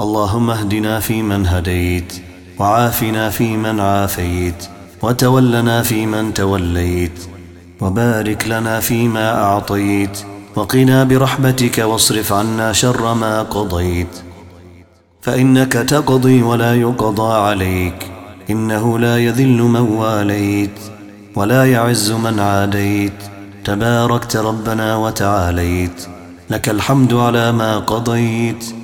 اللهم اهدنا فيمن هديت وعافنا فيمن عافيت وتولنا فيمن توليت وبارك لنا فيما أعطيت وقنا برحمتك واصرف عنا شر ما قضيت فإنك تقضي ولا يقضى عليك إنه لا يذل من واليت ولا يعز من عاديت تباركت ربنا وتعاليت لك الحمد على ما قضيت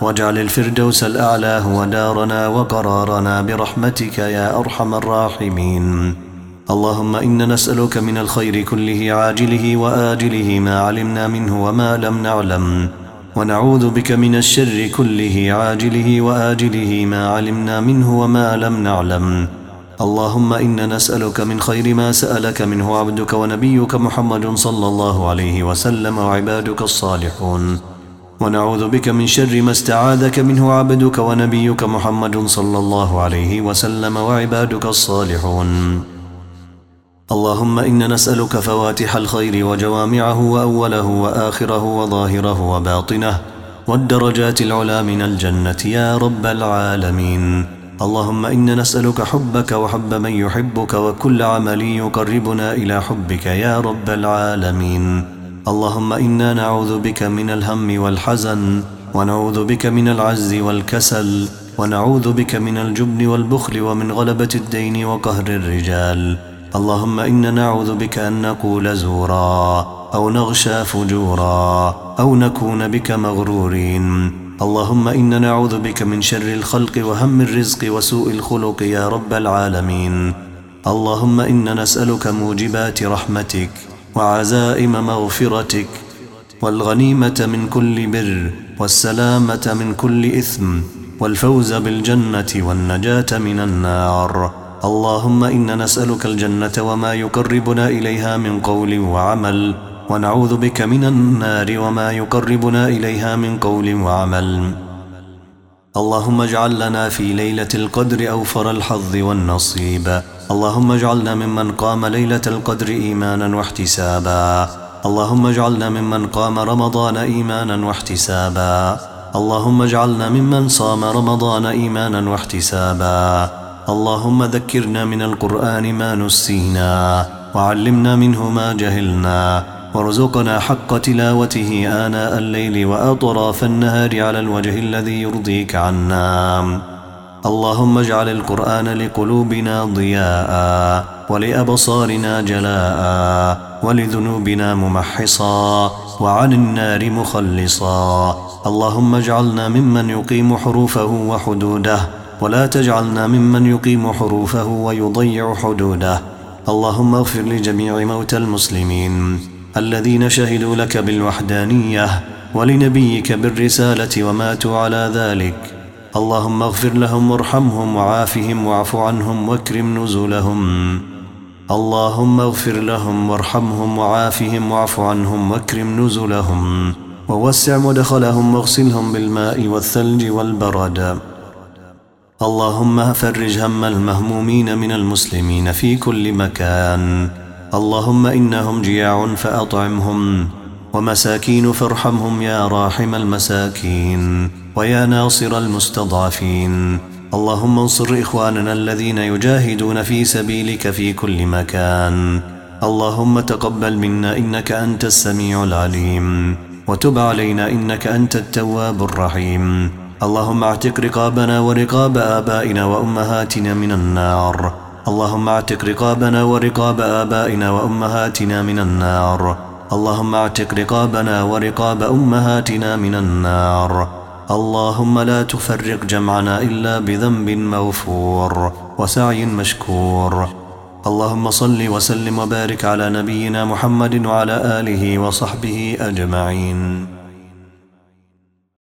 واجعل الفردوس الأعلى هو دارنا وقرارنا برحمتك يا أرحم الراحمين. اللهم إنا نسألك من الخير كله عاجله وآجله ما علمنا منه وما لم نعلم. ونعوذ بك من الشر كله عاجله وآجله ما علمنا منه وما لم نعلم. اللهم إنا نسألك من خير ما سألك منه عبدك ونبيك محمد صلى الله عليه وسلم وعبادك الصالحون. ونعوذ بك من شر ما استعاذك منه عبدك ونبيك محمد صلى الله عليه وسلم وعبادك الصالحون. اللهم إنا نسألك فواتح الخير وجوامعه وأوله وآخره وظاهره وباطنه والدرجات العلا من الجنة يا رب العالمين. اللهم إنا نسألك حبك وحب من يحبك وكل عمل يقربنا إلى حبك يا رب العالمين. اللهم إنا نعوذ بك من الهم والحزن ونعوذ بك من العز والكسل ونعوذ بك من الجبن والبخل ومن غلبة الدين وقهر الرجال. اللهم إنا نعوذ بك أن نقول زورا أو نغشى فجورا أو نكون بك مغرورين. اللهم إنا نعوذ بك من شر الخلق وهم الرزق وسوء الخلق يا رب العالمين. اللهم إنا نسألك موجبات رحمتك. وعزائم مغفرتك والغنيمة من كل بر والسلامة من كل إثم والفوز بالجنة والنجاة من النار. اللهم إنا نسألك الجنة وما يقربنا إليها من قول وعمل ونعوذ بك من النار وما يقربنا إليها من قول وعمل. اللهم اجعل لنا في ليلة القدر أوفر الحظ والنصيب. اللهم اجعلنا ممن قام ليلة القدر إيمانا واحتسابا. اللهم اجعلنا ممن قام رمضان إيمانا واحتسابا. اللهم اجعلنا ممن صام رمضان إيمانا واحتسابا. اللهم ذكرنا من القرآن ما نسينا وعلمنا منه ما جهلنا. وارزقنا حق تلاوته آناء الليل وأطراف النهار على الوجه الذي يرضيك عنا. اللهم اجعل القرآن لقلوبنا ضياء ولأبصارنا جلاء ولذنوبنا ممحصا وعن النار مخلصا. اللهم اجعلنا ممن يقيم حروفه وحدوده ولا تجعلنا ممن يقيم حروفه ويضيع حدوده. اللهم اغفر لجميع موتى المسلمين. الذين شهدوا لك بالوحدانية ولنبيك بالرسالة وماتوا على ذلك. اللهم اغفر لهم وارحمهم وعافهم واعف عنهم واكرم نزلهم. اللهم اغفر لهم وارحمهم وعافهم واعف عنهم واكرم نزلهم. ووسع مدخلهم واغسلهم بالماء والثلج والبرد. اللهم فرج هم المهمومين من المسلمين في كل مكان. اللهم إنهم جياع فأطعمهم ومساكين فارحمهم يا راحم المساكين ويا ناصر المستضعفين. اللهم انصر إخواننا الذين يجاهدون في سبيلك في كل مكان. اللهم تقبل منا إنك أنت السميع العليم وتب علينا إنك أنت التواب الرحيم. اللهم اعتق رقابنا ورقاب آبائنا وأمهاتنا من النار. اللهم اعتق رقابنا ورقاب آبائنا وأمهاتنا من النار. اللهم اعتق رقابنا ورقاب أمهاتنا من النار. اللهم لا تفرق جمعنا إلا بذنب مغفور وسعي مشكور. اللهم صل وسلم وبارك على نبينا محمد وعلى آله وصحبه أجمعين.